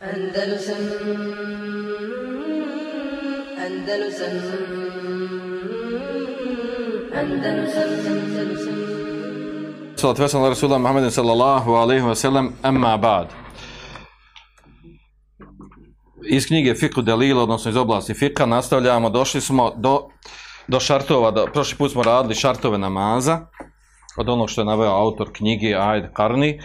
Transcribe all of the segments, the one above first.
Andalusam Andalusam Andalusam Andalusam. Salatu vesel na Rasulullah Muhammedin sallallahu alaihi wa sallam, amma ba'd. Iz knjige Fiqhu Delila, odnosno iz oblasti Fiqha, nastavljamo, došli smo do, do šartova, do, prošli put smo radili šartove namaza, od onog što je naveo autor knjige Ajd Karni,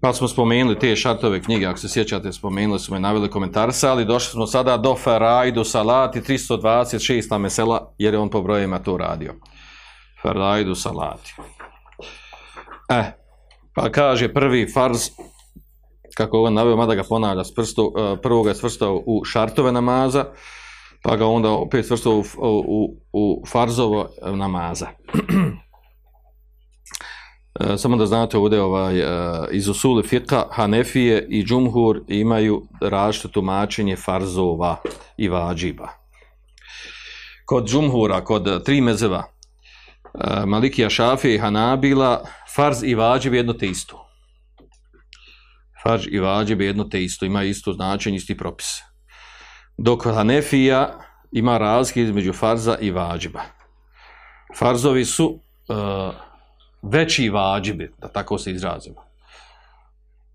pa smo spomenuli te šartove knjige, ako se sjećate, spomenuli smo i naveli komentarsa, ali došli smo sada do Faraidu Salati 326 mesela, jer je on po brojima to radio. Faraidu Salati. E, pa kaže prvi farz, kako ovo naveo, mada ga ponavlja, prvo ga je svrstao u šartove namaza, pa ga onda opet svrstao u, u, u farzovo namaza. E, samo da znate ovdje ovaj, e, iz usuli fiqa, Hanefije i Džumhur imaju različito tumačenje farzova i vađiba. Kod Džumhura, kod tri mezeva, e, Malikija Šafije i Hanabila, farz i vađib je jedno te isto. Farz i vađib je jedno te isto, ima isto značenje, isti propis. Dok Hanefija ima razlike između farza i vađiba. Farzovi su veći vađibi, da tako se izrazimo.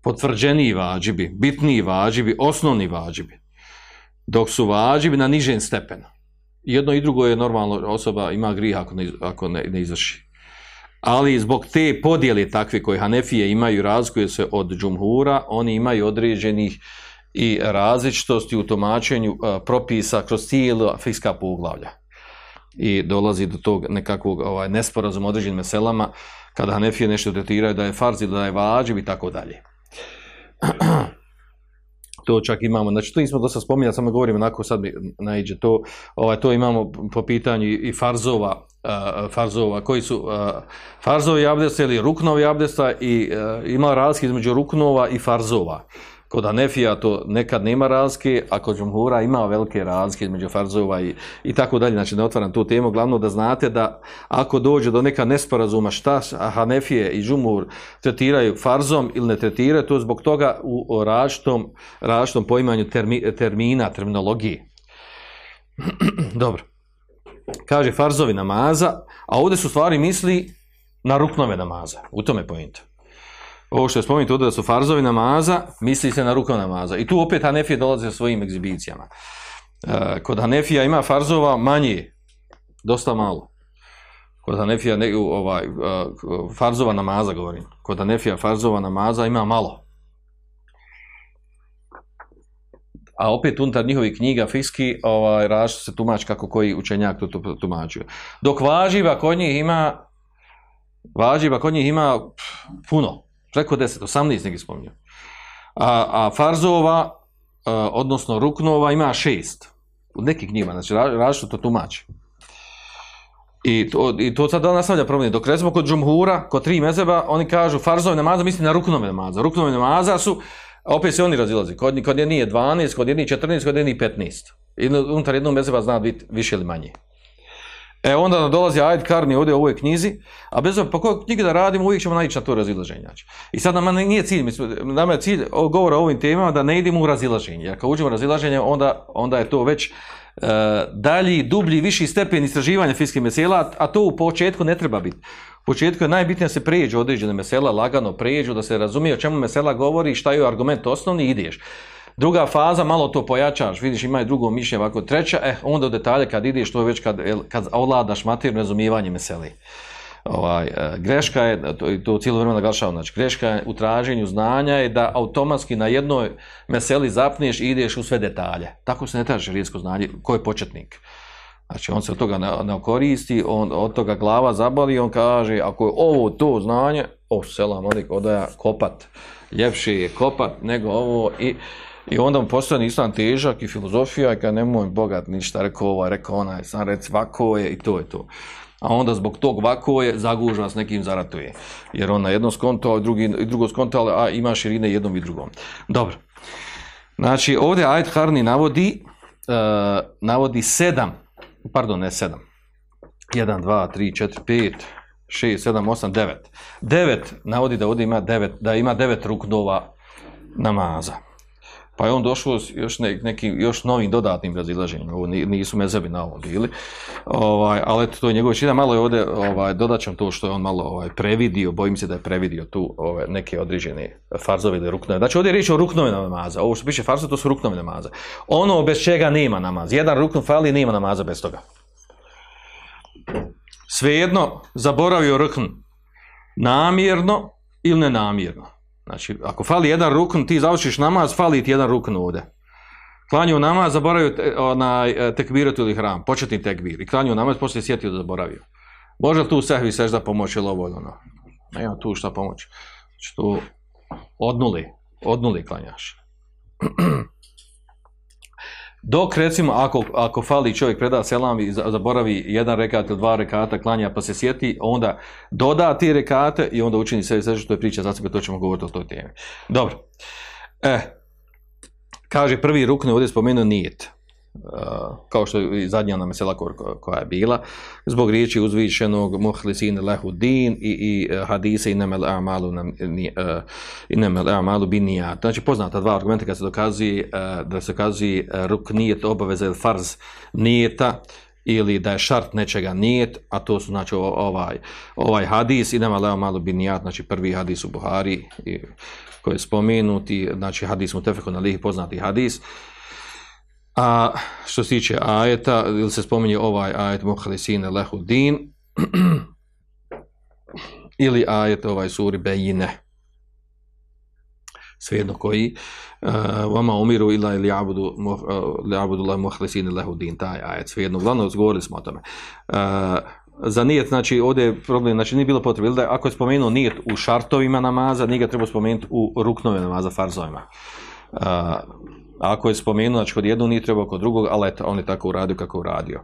Potvrđeniji vađibi, bitniji vađibi, osnovni vađibi. Dok su vađibi na nižem stepenu. Jedno i drugo je normalno, osoba ima grih ako ne, ako ne, ne izvrši. Ali zbog te podjele takve koje Hanefije imaju, razlikuju se od džumhura, oni imaju određenih i različitosti u tumačenju propisa kroz cijelo fiska poglavlja i dolazi do tog nekakvog ovaj, nesporazuma određenim meselama, kada Hanefije nešto tretiraju da je farz ili da je vađiv i tako dalje. To čak imamo, znači to nismo dosta spominjali, samo govorimo onako sad mi naiđe to, ovaj, to imamo po pitanju i farzova, uh, farzova, koji su uh, farzovi abdesta ili ruknovi abdesta i uh, ima razlike između ruknova i farzova. Kod Anefija to nekad nema razlike, a kod Džumhura ima velike razlike između farzova i, i tako dalje. Znači, ne otvaram tu temu. Glavno da znate da ako dođe do neka nesporazuma šta Hanefije i Džumhur tretiraju farzom ili ne tretiraju, to je zbog toga u različitom poimanju termi, termina, terminologije. Dobro. Kaže farzovi namaza, a ovdje su stvari misli na ruknove namaza. U tome pojenta ovo što je spomenuto da su farzovi namaza, misli se na rukov namaza. I tu opet Hanefije dolaze sa svojim egzibicijama. E, kod Hanefija ima farzova manje, dosta malo. Kod Hanefija ne, ovaj, uh, farzova namaza govorim. Kod Hanefija farzova namaza ima malo. A opet unutar njihovih knjiga fiski ovaj, različito se tumači kako koji učenjak to tumačuje. Dok važiva kod njih ima važiva kod njih ima puno preko 10, 18 neki spominju. A, a farzova, a, odnosno ruknova, ima šest. U nekih njima, znači različito to tumači. I to, I to sad nastavlja problem. Dok recimo kod džumhura, kod tri mezeba, oni kažu farzove namaza, misli na ruknove namaza. Ruknove namaza su, opet se oni razilazi. Kod, kod jedni je 12, kod jedni 14, kod jedni 15. I unutar jednog mezeba zna biti više ili manje. E onda nam dolazi Ajd Karni ovdje u ovoj knjizi, a bez obzira po kojoj knjigi da radimo, uvijek ćemo naići na to razilaženje. I sad nam nije cilj, mislim, nam je cilj govora o ovim temama da ne idemo u razilaženje, jer kad uđemo u razilaženje, onda, onda je to već uh, dalji, dublji, viši stepen istraživanja fiskih mesela, a to u početku ne treba biti. U početku je najbitnije da se pređu određene mesela, lagano pređu, da se razumije o čemu mesela govori, šta je argument osnovni i ideš. Druga faza, malo to pojačaš, vidiš imaju drugo mišljenje, ovako treća, eh, onda u detalje kad ideš, to je već kad, kad ovladaš materiju, razumijevanje meseli. Ovaj, e, greška je, to, to cijelo vrijeme naglašavam, znači greška je u traženju znanja je da automatski na jednoj meseli zapneš i ideš u sve detalje. Tako se ne traži rijesko znanje, ko je početnik. Znači on se od toga ne, koristi, on od toga glava zabali, on kaže ako je ovo to znanje, o oh, selam, odik odaja kopat, ljepše je kopat nego ovo i I onda mu islam težak i filozofija i kad nemoj bogat ništa, rekao ovaj, rekao onaj, sam rec vako je i to je to. A onda zbog tog vako je zaguža s nekim zaratuje. Jer on na jedno skonto, a drugi, drugo skonto, a ima širine jednom i drugom. Dobro. Znači, ovdje Ajd Harni navodi, uh, navodi sedam, pardon, ne sedam, jedan, dva, tri, četiri, pet, šest, sedam, osam, devet. Devet navodi da ovdje ima devet, da ima devet ruknova namaza. Pa je on došao s još ne- nekim još novim dodatnim razilaženjima, ovo ni- nisu mezebi na ovo bili, ovaj, ali to je njegova većina, malo je ovdje, ovaj, dodat ćemo to što je on malo ovaj, previdio, bojim se da je previdio tu ove, neke određene farzove ili ruknove. Znači ovdje je riječ o ruknove namaza, ovo što piše farzo, to su ruknove namaza. Ono bez čega nema namaz, jedan rukn fali, nema namaza bez toga. Svejedno, zaboravio rukn namjerno ili nenamjerno. Znači, ako fali jedan rukn, ti završiš namaz, fali ti jedan rukn ovdje. Klanju namaz, zaboravio te, onaj, e, tekbiratu ili hram, početni tekbir. I klanju namaz, poslije sjetio da zaboravio. Može li tu sehvi sežda pomoći ili ovo ono? Nema tu šta pomoći. Znači tu od nuli, od nuli klanjaš. Dok recimo ako, ako fali čovjek preda selam i za- zaboravi jedan rekat ili dva rekata klanja pa se sjeti, onda doda ti rekate i onda učini sve sve što je priča za sebe, to ćemo govoriti o toj temi. Dobro. E, kaže prvi rukne ovdje je spomenuo nijet. Uh, kao što je i zadnja nam mesela ko- koja je bila, zbog riječi uzvišenog muhlisin lehu din i, i uh, hadise i nemel amalu, i nemel amalu bin nijat. Znači poznata dva argumenta kad se dokazuje da se dokazuje ruk nijet obaveza ili farz nijeta ili da je šart nečega nijet, a to su znači ovaj, ovaj hadis i nema leo malo binijat, znači prvi hadis u Buhari i, koji je spomenuti, znači hadis mu tefeku na lihi poznati hadis. A što se tiče ajeta, ili se spominje ovaj ajet muhlisine lehu din, ili ajet ovaj suri bejine. Svejedno koji, uh, vama umiru ila ili abudu, uh, li abudu la muhlisine lehu din, taj ajet, svejedno, uglavnom govorili smo o tome. Uh, za nijet, znači ovdje je problem, znači nije bilo potrebe, ili da ako je spomenuo nijet u šartovima namaza, nije ga treba spomenuti u ruknove namaza, farzovima. Ako je spomenuo, znači kod jednog nije trebao kod drugog, ali on je tako uradio kako uradio.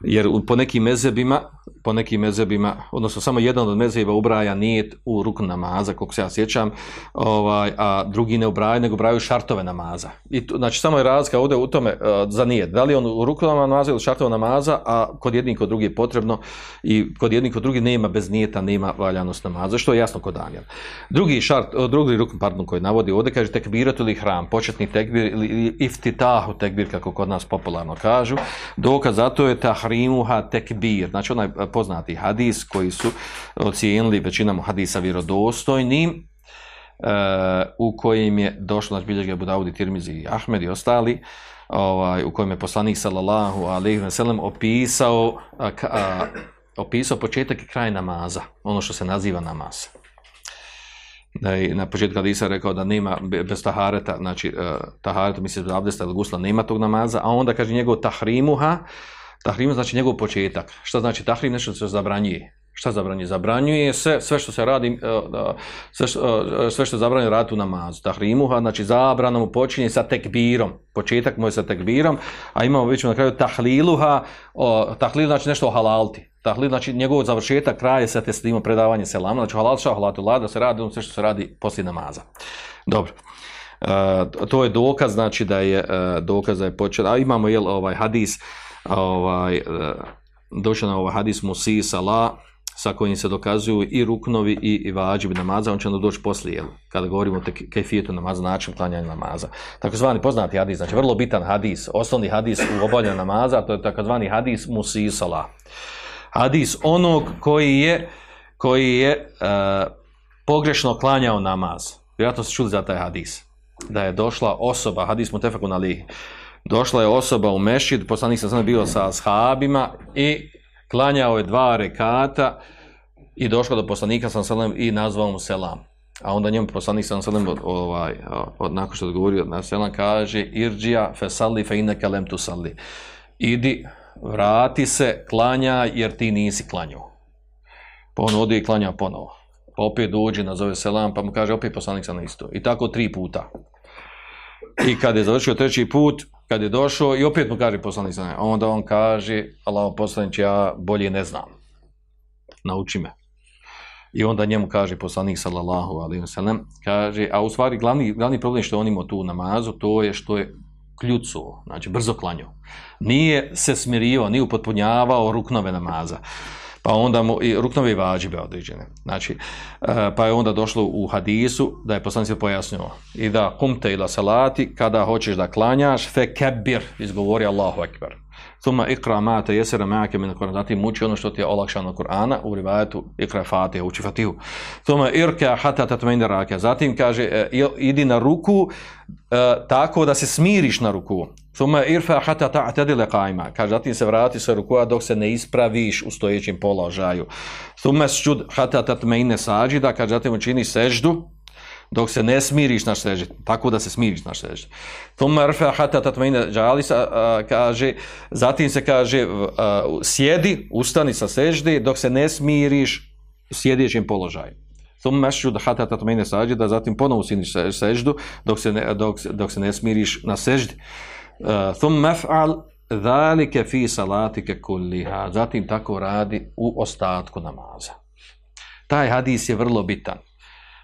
Jer po nekim mezebima, po nekim mezebima, odnosno samo jedan od mezeba ubraja nijet u rukn namaza, koliko se ja sjećam, ovaj, a drugi ne ubraju, nego ubraju šartove namaza. I tu, znači samo je razlika ovdje u tome uh, za nijet. Da li on u ruknu namaza ili šartove namaza, a kod jednih kod drugih je potrebno i kod jednih kod drugih nema bez nijeta, nema valjanost namaza, što je jasno kod Daniel. Drugi šart, uh, drugi rukn, pardon, koji navodi ovdje, kaže tekbirat ili hram, početni tekbir ili, ili iftitahu tekbir, kako kod nas popularno kažu. Dokaz za to je tahrimuha tekbir, znači onaj e, poznati hadis koji su ocijenili većinom hadisa vjerodostojnim, e, u kojim je došlo, znači bilježga Abu Dawud i Tirmizi i Ahmed i ostali, ovaj, u kojem je poslanik sallallahu alejhi ve sellem opisao a, a, opisao početak i kraj namaza, ono što se naziva namaz. Da je na početku hadisa rekao da nema be- bez tahareta, znači uh, tahareta misli bez abdesta ili gusla nema tog namaza, a onda kaže njegov tahrimuha, tahrim znači njegov početak. Šta znači tahrim? Nešto što se zabranjuje. Šta zabranjuje? Zabranjuje se sve što se radi, uh, uh, sve što, uh, sve što je zabranjeno raditi u namazu. Tahrimuha, znači zabrana mu počinje sa tekbirom. Početak mu je sa tekbirom, a imamo već na kraju tahliluha, tahlil znači nešto halalti. Tahlil znači njegov završetak kraje sa teslimom predavanje selama, znači halal ša halatu se radi ono sve što se radi poslije namaza. Dobro. Uh, to je dokaz, znači da je dokaz da je počeo, a imamo jel ovaj hadis, ovaj uh, došao na ovaj hadis Musi Sala, sa kojim se dokazuju i ruknovi i, i vađibi namaza, on će onda doći poslije, jel, kada govorimo o kejfijetu namaza, način klanjanja namaza. Takozvani poznati hadis, znači vrlo bitan hadis, osnovni hadis u obavljanju namaza, to je takozvani hadis Musi Sala. Hadis onog koji je, koji je uh, pogrešno klanjao namaz. Vjerojatno ste čuli za taj hadis. Da je došla osoba, hadis mutefakun alihi, došla je osoba u mešid, poslanik sam sam bio sa ashabima i klanjao je dva rekata i došla do poslanika sam sallam i nazvao mu selam. A onda njemu poslanik sam sallam ovaj, od, nakon što odgovorio na selam kaže irđija fe salli fe inneke lem tu salli. Idi, vrati se, klanja jer ti nisi klanjao. Pa on odi i klanja ponovo. Pa opet dođe, nazove selam, pa mu kaže opet poslanik sam isto. I tako tri puta. I kad je završio treći put, kad je došao i opet mu kaže poslanik sam, onda on kaže, Allah poslanić, ja bolje ne znam. Nauči me. I onda njemu kaže poslanik sallallahu wa sallam, kaže, a u stvari glavni, glavni problem što on imao tu namazu, to je što je kljucuo, znači brzo klanjao. Nije se smirio, nije upotpunjavao ruknove namaza. Pa onda mu i ruknovi vađibe određene. Znači, e, pa je onda došlo u hadisu da je poslanik pojasnio i da kumte ila salati kada hoćeš da klanjaš fe kebir izgovori Allahu ekber. Tuma ikra ma te jesera ma'ake min Kur'an. Zatim uči ono što ti je olakšano Kur'ana u rivajetu ikra Fatiha, uči Fatihu. Tuma irka hata tatmaina raka. Zatim kaže e, idi na ruku e, tako da se smiriš na ruku. Tuma irfa hata ta'tadila qa'ima. Kaže zatim se vrati sa rukua dok se ne ispraviš u stojećem položaju. Hata. Kaže zatim učini seždu dok se ne smiriš na seždi, tako da se smiriš na seždi. Thumma rfa hatta tatmaina jalisa a, kaže, zatim se kaže sjedi, ustani sa seždi dok se ne smiriš u sjedećem položaju. Thumma masjud hatta tatmaina sajida, zatim ponovo usiniš se- seždu dok se ne, dok, dok se ne smiriš na seždi. Thumma fa'al dhalike fi salatike kulliha. Zatim tako radi u ostatku namaza. Taj hadis je vrlo bitan.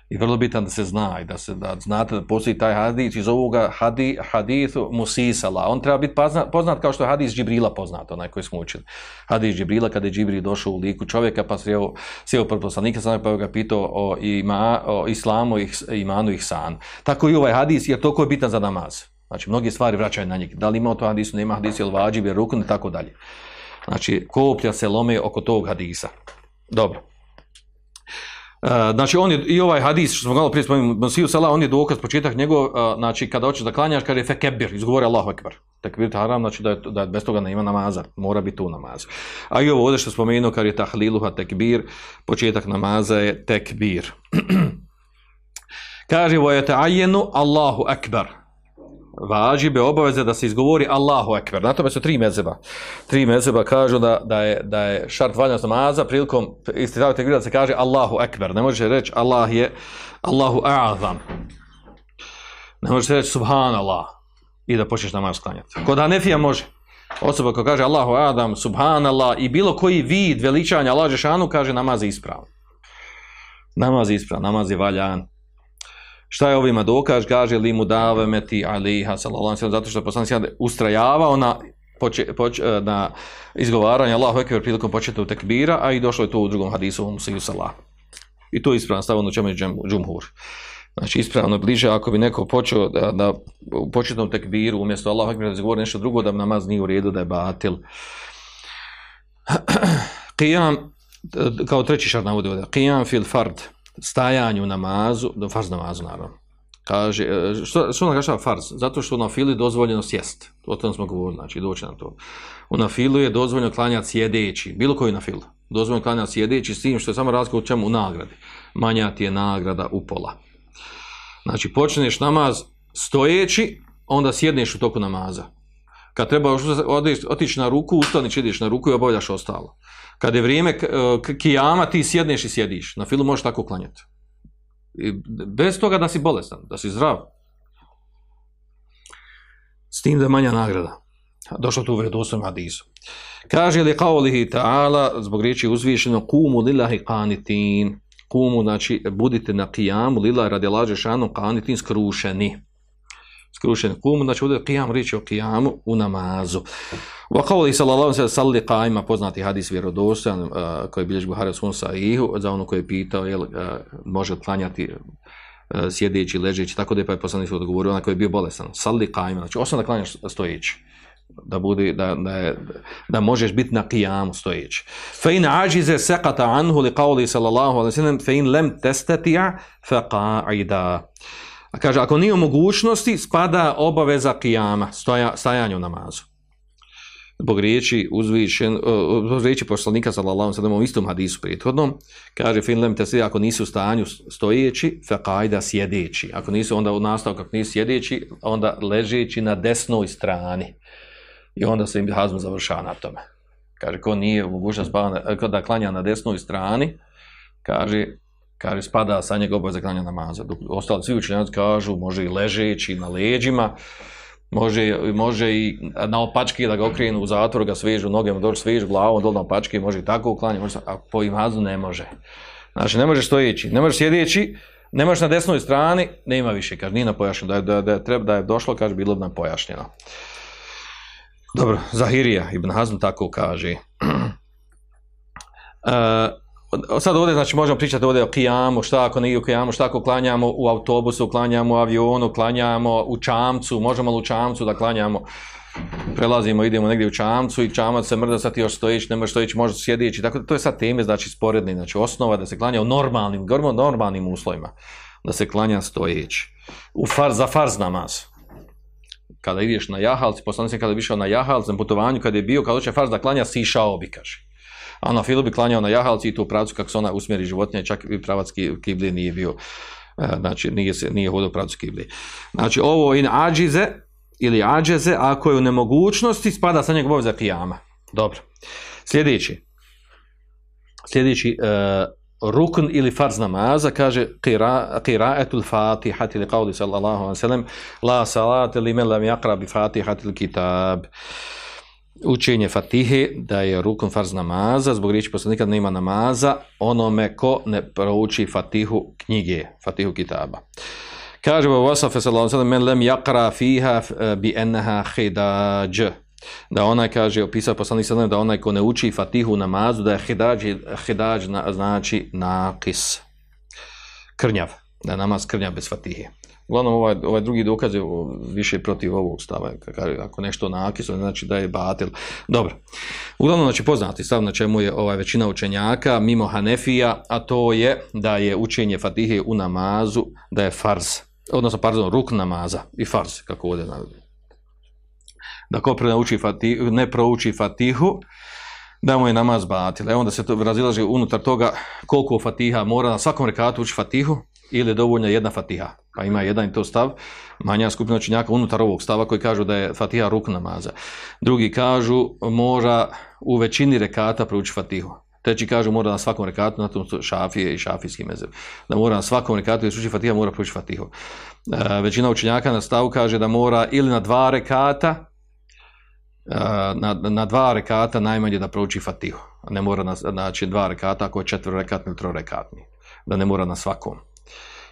I vrlo bitan da se zna i da se da znate da postoji taj hadis iz ovoga hadi, hadithu Musisala. On treba biti poznat, poznat kao što je hadis Džibrila poznat, onaj koji smo učili. Hadis Džibrila kada je Džibril došao u liku čovjeka pa sjeo, sjeo pred poslanika sam pa ga pitao o, ima, o islamu, i imanu ihsan. Tako i ovaj hadis jer toliko je bitan za namaz. Znači mnoge stvari vraćaju na njih. Da li ima to hadisu, nema hadisu, jel vađib, je rukun i tako dalje. Znači koplja se lome oko tog hadisa. Dobro. Uh, znači on je i ovaj hadis što smo malo prije spomenuli Masiju Salah on je dokaz početak njegov uh, znači kada hoćeš da klanjaš kaže fekebir izgovori Allahu ekber. Tekbir haram znači da je, da je bez toga nema namaza mora biti tu namaz. A i ovo ovdje što spomenuo kad je tahliluha tekbir početak namaza je tekbir. Kaže wa yata'ayyanu Allahu ekber vađibe obaveze da se izgovori Allahu ekber. Na tome su tri mezeba. Tri mezeba kažu da, da, je, da je šart valjanost namaza prilikom istitavite tekbira se kaže Allahu ekber. Ne može reći Allah je Allahu a'azam. Ne može reći subhanallah i da počneš namaz klanjati. Kod Hanefija može. Osoba koja kaže Allahu a'azam, subhanallah i bilo koji vid veličanja Allah Žešanu kaže namaz je ispravan. Namaz je ispravan, namaz je valjan. Šta je ovima dokaz? Kaže li mu dave meti aliha sallallahu zato što je poslanik ustrajavao na poče, poč, na izgovaranje Allahu ekber prilikom početnog tekbira, a i došlo je to u drugom hadisu u Musiju salah. I to je ispravno stavno čemu je džumhur. Znači ispravno bliže ako bi neko počeo da, da u početnom tekbiru umjesto Allahu ekber da izgovori nešto drugo da namaz nije u redu da je batil. Qiyam kao treći šart navodi ovdje. Qiyam fil fard stajanju u namazu, farz namazu naravno. Kaže, e, što, što naglašava farz? Zato što na fili je dozvoljeno sjest. O tom smo govorili, znači doći na to. U na filu je dozvoljeno klanjati sjedeći, bilo koji na filu. Dozvoljeno klanjati sjedeći s tim što je samo razlika u čemu u nagradi. Manja ti je nagrada u pola. Znači, počneš namaz stojeći, onda sjedneš u toku namaza. Kad treba otići na ruku, ustaniš, ideš na ruku i obavljaš ostalo. Kad je vrijeme k- kijama, ti sjedneš i sjediš. Na filu možeš tako klanjati. I bez toga da si bolestan, da si zdrav. S tim da je manja nagrada. Došlo tu u vredosnom hadisu. Kaže li kaulihi ta'ala, zbog riječi uzvišeno, kumu lillahi qanitin. Kumu, znači, budite na kijamu, lillahi radi lađe šanu, qanitin, skrušeni. Skrušeni kumu, znači, ovdje je kijam, riječ je o kijamu u namazu. Wa qawli sallallahu alejhi ve sellem qaima poznati hadis vjerodostojan uh, koji bilježi Buhari svom sahihu za ono koji je pitao jel uh, može klanjati uh, sjedeći, ležeći, tako da je pa je poslanik odgovorio onaj koji je bio bolestan. Salli qaima, znači osam da klanjaš stojeći da bude da, da, je, da možeš biti na kijamu stojeći. Fa in ajize saqata anhu li qawli sallallahu alejhi ve sellem fa in lam tastati' fa qa'ida. Kaže ako nije u mogućnosti spada obaveza kijama, stoja, stajanje u namazu zbog riječi uzvišen, uh, zbog riječi poslanika sallallahu ve u istom hadisu prethodnom, kaže finlem te ako nisu u stanju stojeći, faqaida sjedeći. Ako nisu onda u nastavku ako nisu sjedeći, onda ležeći na desnoj strani. I onda se im hazm završava na tome. Kaže ko nije u mogućnosti da klanja na desnoj strani, kaže kaže spada sa njega obaveza klanja namaza. Dok ostali svi učenjaci kažu može i ležeći na leđima, može, može i na opački da ga okrenu u zatvor, ga svežu nogama, dođu svežu glavom, dole na opački, može i tako uklanjati, može, a po imazu ne može. Znači, ne možeš stojeći, ne možeš sjedeći, ne na desnoj strani, nema više, kaže, nije nam pojašnjeno, da je, da, da, treba, da je došlo, kaže, bilo bi nam pojašnjeno. Dobro, Zahirija, Ibn Hazm tako kaže. Uh, sad ovdje, znači, možemo pričati ovdje o kijamu, šta ako nije u kijamu, šta ako klanjamo u autobusu, klanjamo u avionu, klanjamo u čamcu, možemo li u čamcu da klanjamo, prelazimo, idemo negdje u čamcu i čamac se mrda, sad ti još stojić, ne može stojić, može sjedići, tako da to je sad teme, znači, sporedni, znači, osnova da se klanja u normalnim, govorimo o normalnim uslovima, da se klanja stojeći. U far, za farz namaz. Kada ideš na jahalci, poslanik kada bi išao na jahalci, na putovanju, kada je bio, kada hoće farz da klanja, sišao bi, kaže. A na filu bi klanjao na jahalci i tu pravcu kako se ona usmjeri životinja, čak i pravac ki- kiblije nije bio, e, znači nije, se, nije hodio u pravcu. Znači ovo in ađize ili ađeze, ako je u nemogućnosti, spada sa njeg obaveza kijama. Dobro. Sljedeći. Sljedeći, e, rukn ili farz namaza, kaže qira, qira'atul fatihati li qavli sallallahu alaihi sallam, la salate li men lam yakra bi fatihatil kitab. Učenje fatihe, da je rukn farz namaza, zbog riječi poslanika nema namaza, onome ko ne prouči fatihu knjige, fatihu kitaba. Kaže sallallahu alaihi sallam, men lem yakra fiha eh, bi enneha hidađ. Da onaj kaže, opisao poslanik sallam, da onaj ko ne uči fatihu namazu, da je hidađ, hidađ na, znači nakis. Krnjav. Da je namaz krnjav bez fatihe. Uglavnom, ovaj, ovaj drugi dokaz je više protiv ovog stava. Ako nešto nakis, onda znači da je batil. Dobro. Uglavnom, znači poznati stav na čemu je ovaj većina učenjaka, mimo Hanefija, a to je da je učenje fatihe u namazu, da je farz. Odnosno, pardon, ruk namaza i farz, kako ovdje navodi da ko fatihu, ne prouči fatihu, da mu je namaz batil. Evo onda se to razilaže unutar toga koliko fatiha mora na svakom rekatu uči fatihu ili je dovoljna jedna fatiha. Pa ima jedan i to stav, manja skupina učenjaka unutar ovog stava koji kažu da je fatiha ruk namaza. Drugi kažu mora u većini rekata prouči fatihu. Treći kažu mora na svakom rekatu, na tom šafije i šafijski mezev. Da mora na svakom rekatu, jer uči fatiha, mora prouči fatihu. E, većina učenjaka na stavu kaže da mora ili na dva rekata, na, na dva rekata najmanje da prouči fatihu. Ne mora na, znači dva rekata ako je četvorekatni ili trorekatni. Da ne mora na svakom.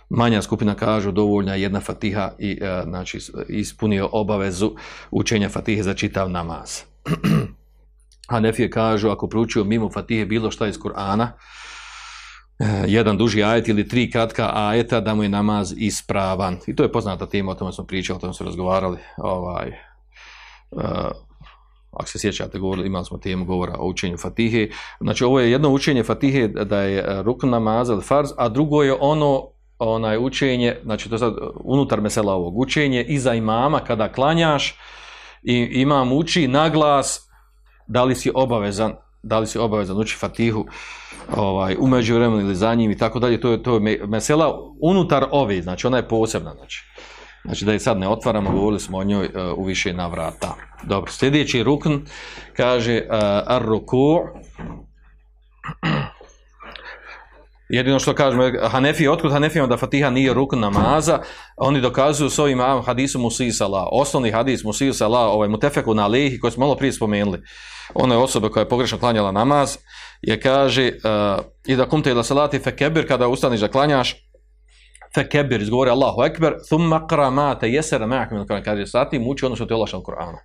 Manja skupina kažu dovoljna jedna fatiha i e, znači ispunio obavezu učenja fatihe za čitav namaz. Hanefije kažu ako proučio mimo fatihe bilo šta iz Kur'ana, e, jedan duži ajet ili tri kratka ajeta da mu je namaz ispravan. I to je poznata tema, o tome smo pričali, o tome smo razgovarali. Ovaj, uh, ako se sjećate, govorili, imali smo temu govora o učenju Fatihe. Znači, ovo je jedno učenje Fatihe da je rukn namaz farz, a drugo je ono onaj učenje, znači to sad unutar mesela ovog učenje, iza imama kada klanjaš i imam uči na glas da li si obavezan da li si obavezan uči Fatihu ovaj, umeđu vremenu ili za njim i tako dalje, to je, to je mesela unutar ove, znači ona je posebna, znači. Znači da je sad ne otvaramo, govorili smo o njoj uh, u više navrata. Dobro, sljedeći rukn kaže uh, ar-ruku. Jedino što kažemo, Hanefi, otkud Hanefijama da Fatiha nije rukn namaza, oni dokazuju s ovim hadisom Musi Salah. Osnovni hadis Musi Salah, ovaj Mutefeku na Alehi, koji smo malo prije spomenuli, ona je osoba koja je pogrešno klanjala namaz, je kaže, uh, i da kumte ila salati fekebir, kada ustaniš da klanjaš, fekebir, izgovori Allahu ekber, thumma qra ma te jesera ma'akum min Kur'an, kaže zatim uči ono što ti je olašano Kur'anu.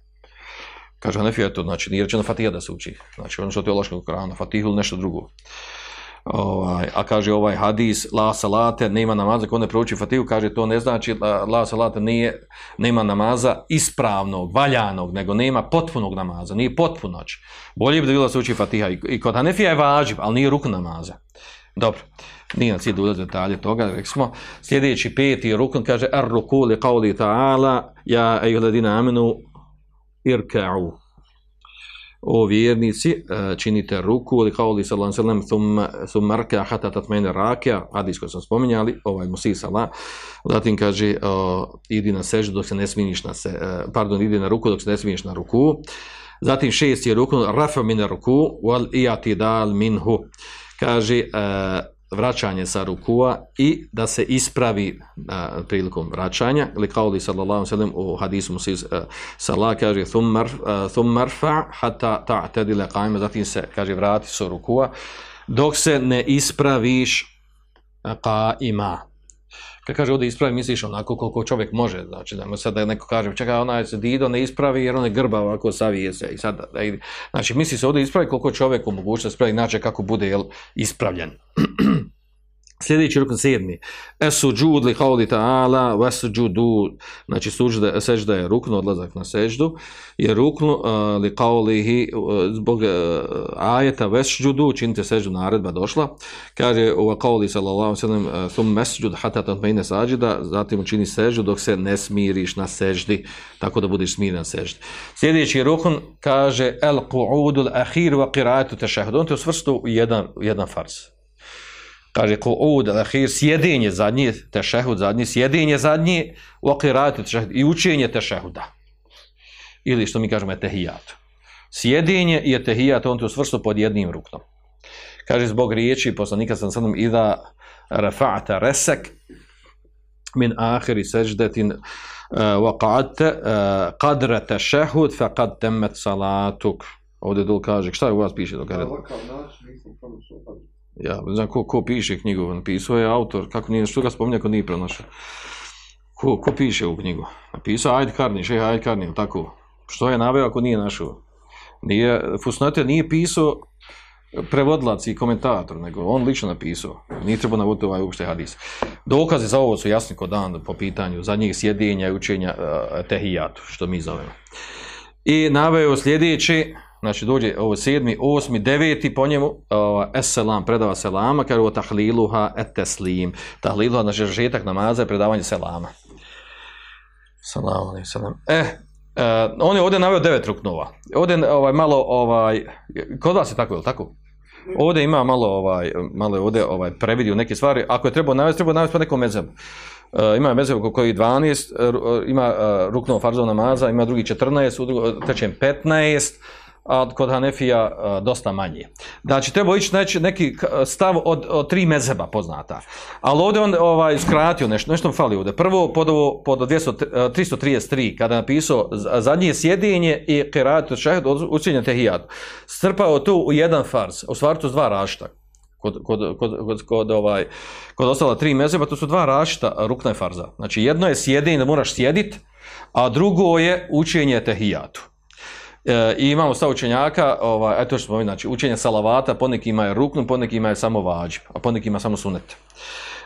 Kaže Hanefi je to, znači nije rečeno Fatiha da se uči, znači ono što ti je olašano Kur'anu, Fatiha ili nešto drugo. Ovaj, a kaže ovaj hadis la salate, nema namaza, ko ne prouči Fatihu, kaže to ne znači la, la salate nije, nema namaza ispravnog, valjanog, nego nema potpunog namaza, nije potpunoć. Bolje bi da bilo se uči Fatiha i, i kod Hanefija je važiv, ali nije ruk namaza. Dobro, nije na cilj da ulazim detalje toga, rekli smo. Sljedeći peti rukun kaže ar ruku li qavli ta'ala ja ejuhladina amenu irka'u. O vjernici, činite ruku li qavli sallam sallam thum marka hata tatmene rakja, hadis koji sam spominjali, ovaj musi salam. Zatim kaže o, idi na sežu dok se ne sminiš na se, pardon, idi na ruku dok se ne sminiš na ruku. Zatim šest je rukun rafa min ruku wal i'tidal minhu kaže uh, vraćanje sa rukua i da se ispravi uh, prilikom vraćanja. Li sallallahu sallam u hadisu musis uh, salah kaže thum, marf, thum marfa hata ta'tadile qajme zatim se kaže vrati sa rukua dok se ne ispraviš qajima Kad kaže ovdje ispravi, misliš onako koliko čovjek može, znači da mu sad da neko kaže, čekaj, onaj se dido ne ispravi jer on je grba ovako savije i sad, da, znači misli se ovdje ispravi koliko čovjek u mogućnosti ispravi, inače kako bude jel, ispravljen. Sljedeći rukn sedmi. Esu džud li hauli ta'ala, vesu džudu, znači sužda, sežda je rukn, odlazak na seždu, je rukn uh, li kaulihi, uh, zbog uh, ajeta vesu džudu, činite seždu, naredba došla, kaže u kauli sallallahu sallam, uh, sum mesđud hata tatmejne sađida, zatim učini seždu dok se ne smiriš na seždi, tako da budeš smiren na seždi. Sljedeći rukn kaže el qu'udul ahir wa qira'atu tešahud, on te usvrstu jedan, jedan fars kaže ko ud al-akhir sjedinje zadnje tešehud zadnji sjedinje zadnji u qiratu tešehud i učenje tešehuda. Ili što mi kažemo tehijat sjedinje i tehijat on to svrsto pod jednim ruknom. Kaže zbog riječi poslanika sam sadom ida rafa'ta resek min ahiri seždetin qadra tešehud fa qad temmet salatuk ovdje dol kaže šta je u vas piše do kada Ja ne znam ko, ko piše knjigu, napisao je autor, kako nije, što ga spominje ako nije pronašao. Ko, ko piše u knjigu? Napisao Ajd Karni, šeha Ajd Karni, tako. Što je naveo ako nije našao? Nije, Fusnote nije pisao prevodlac i komentator, nego on lično napisao. Nije treba navoditi ovaj uopšte hadis. Dokazi za ovo su jasni kod dan po pitanju zadnjeg sjedinja i učenja uh, tehijatu, što mi zovemo. I naveo sljedeći, znači dođe ovo sedmi, osmi, deveti po njemu, uh, es-selam, predava selama, kaže o tahliluha et teslim. Tahliluha, znači žetak namaza je predavanje selama. Salam, salam. E, Uh, on je ovdje naveo devet ruknova. Ovdje ovaj, malo, ovaj, kod vas je tako, je li tako? Ovdje ima malo, ovaj, malo je ovdje ovaj, previdio neke stvari. Ako je trebao navesti, trebao navesti po nekom mezebu. Uh, ima mezeb koji 12, uh, ima uh, ruknova farzov namaza, ima drugi 14, u drugo, trećem 15, a kod Hanefija a, dosta manje. Znači, treba ići neki, neki stav od, od tri mezeba poznata. Ali ovdje on ovaj, skratio nešto, nešto mu fali ovdje. Prvo, pod, ovo, pod 200, 333, kada je napisao zadnje sjedinje i keratu šahid, učenje tehijatu. Strpao tu u jedan fars, u stvari to dva rašta. Kod, kod, kod, kod, ovaj, kod ostala tri mezeba, to su dva rašta rukna farza. Znači, jedno je sjedinje da moraš sjedit, a drugo je učenje tehijatu. E, I imamo stav učenjaka, ovaj, eto što smo znači učenje salavata, ponekima je ruknu, ponekima je samo vađib, a ponekima samo sunet.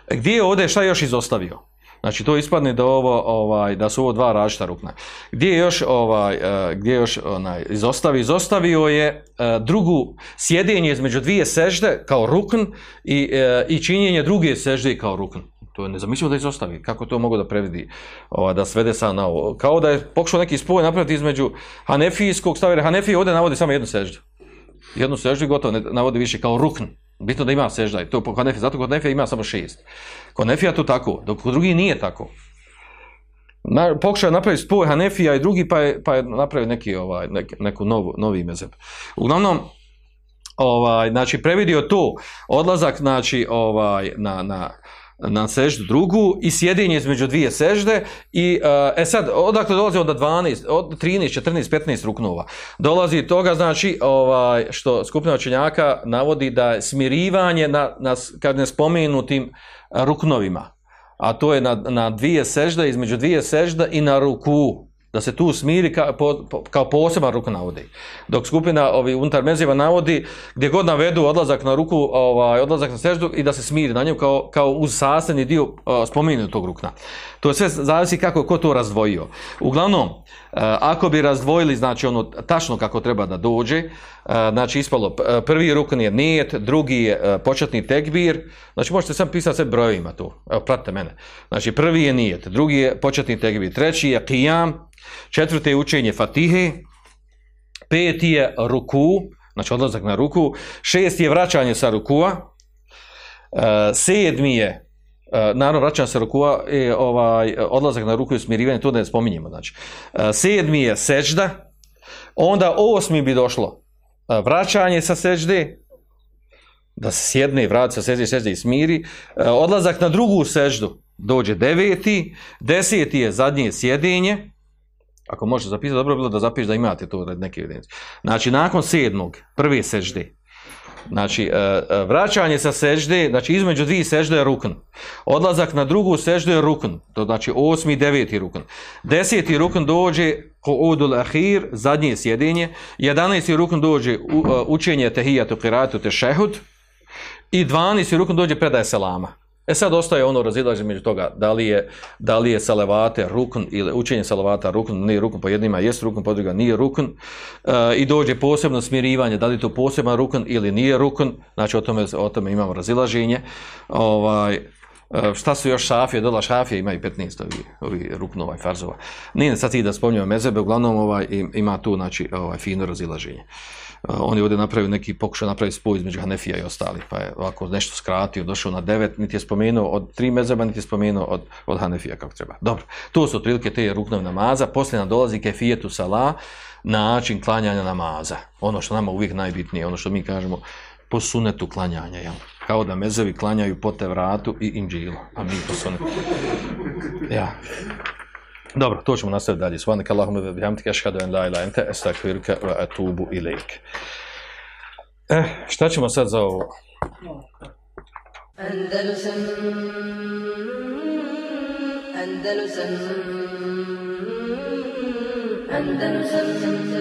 Gdje je ovdje, šta je još izostavio? Znači to ispadne da ovo ovaj da su ovo dva različita rukna. Gdje je još ovaj uh, gdje je još onaj izostavio izostavio je uh, drugu sjedenje između dvije sežde kao rukn i uh, i činjenje druge sežde kao rukn. To je nezamislivo da izostavi. Kako to mogu da previdi, da svede sa na ovo. Kao da je pokušao neki spoj napraviti između Hanefijskog stava, jer Hanefije ovdje navodi samo jednu seždu. Jednu seždu i gotovo ne navodi više kao rukn. Bitno da ima sežda i to po Hanefije, zato kod Hanefija ima samo šest. Kod Hanefija to tako, dok kod drugi nije tako. Na, pokušao je napraviti spoj Hanefija i drugi, pa je, pa je napravio neki, ovaj, nek, neku novu, novi mezeb. Uglavnom, ovaj, znači, previdio to, odlazak, znači, ovaj, na, na, na seždu drugu i sjedinje između dvije sežde i uh, e sad odakle dolazi od 12 od 13 14 15 ruknova? Dolazi toga znači ovaj što skupina učenjaka navodi da je smirivanje na, na kad ne spomenutim ruknovima. A to je na, na dvije sežde između dvije sežde i na ruku da se tu smiri ka, po, po, kao poseban ruku navodi. Dok skupina ovi unutar mezeva navodi gdje god navedu odlazak na ruku, ovaj, odlazak na seždu i da se smiri na nju kao, kao uz sastavni dio uh, spomenutog rukna. To je sve zavisi kako ko to razdvojio. Uglavnom, uh, ako bi razdvojili znači ono tačno kako treba da dođe, znači ispalo prvi rukn je nijet, drugi je početni tekbir, znači možete sam pisati sve brojevima tu, evo pratite mene. Znači prvi je nijet, drugi je početni tekbir, treći je qiyam, četvrti je učenje fatihe, peti je ruku, znači odlazak na ruku, šesti je vraćanje sa rukua, sedmi je naravno vraćanje sa rukua je ovaj, odlazak na ruku i smirivanje, to da ne spominjemo. Znači. Sedmi je sežda, onda osmi bi došlo vraćanje sa sežde, da se sjedne i vrati sa sežde, sežde i smiri, odlazak na drugu seždu, dođe deveti, deseti je zadnje sjedinje, Ako možete zapisati, dobro bilo da zapiš da imate to neki evidenciju. Znači, nakon sedmog, prve sežde, Znači, e, e, vraćanje sa sežde, znači između dvije sežde je rukn. Odlazak na drugu seždu je rukn. To znači osmi i deveti rukn. Deseti rukn dođe ko udul ahir, zadnje sjedinje. Jedanesti rukn dođe e, učenje tehijatu kiratu tešehud. I 12. rukn dođe predaje selama. E sad ostaje ono razilaženje među toga, da li je, da li je salavate rukn ili učenje salavata rukn, nije rukn po jednima, jest rukn, po drugima nije rukn. E, I dođe posebno smirivanje, da li je to poseban rukn ili nije rukn, znači o tome, o tome imamo razilaženje. Ovaj, šta su još šafije, dola šafije, imaju 15 ovi, ovi ruknova i farzova. Nije sad ti da spominjamo mezebe, uglavnom ovaj, im- ima tu znači, ovaj, fino razilaženje. Uh, on je ovdje napravio neki pokušao napraviti spoj između Hanefija i ostalih, pa je ovako nešto skratio, došao na devet, niti je spomenuo od tri mezeba, niti je spomenuo od, od Hanefija kako treba. Dobro, to su otprilike te ruknove namaza, poslije nam dolazi kefijetu sala, način klanjanja namaza. Ono što nama uvijek najbitnije, ono što mi kažemo po sunetu klanjanja, jel? Kao da mezevi klanjaju po tevratu i inđilu, a mi po sunetu. Ja. Dobro, to ćemo nastaviti dalje. Subhanak Allahumma wa bihamdika ashhadu an la ilaha anta astaghfiruka wa atubu ilaik. Eh, šta ćemo sad za ovo? Andalusam Andalusam Andalusam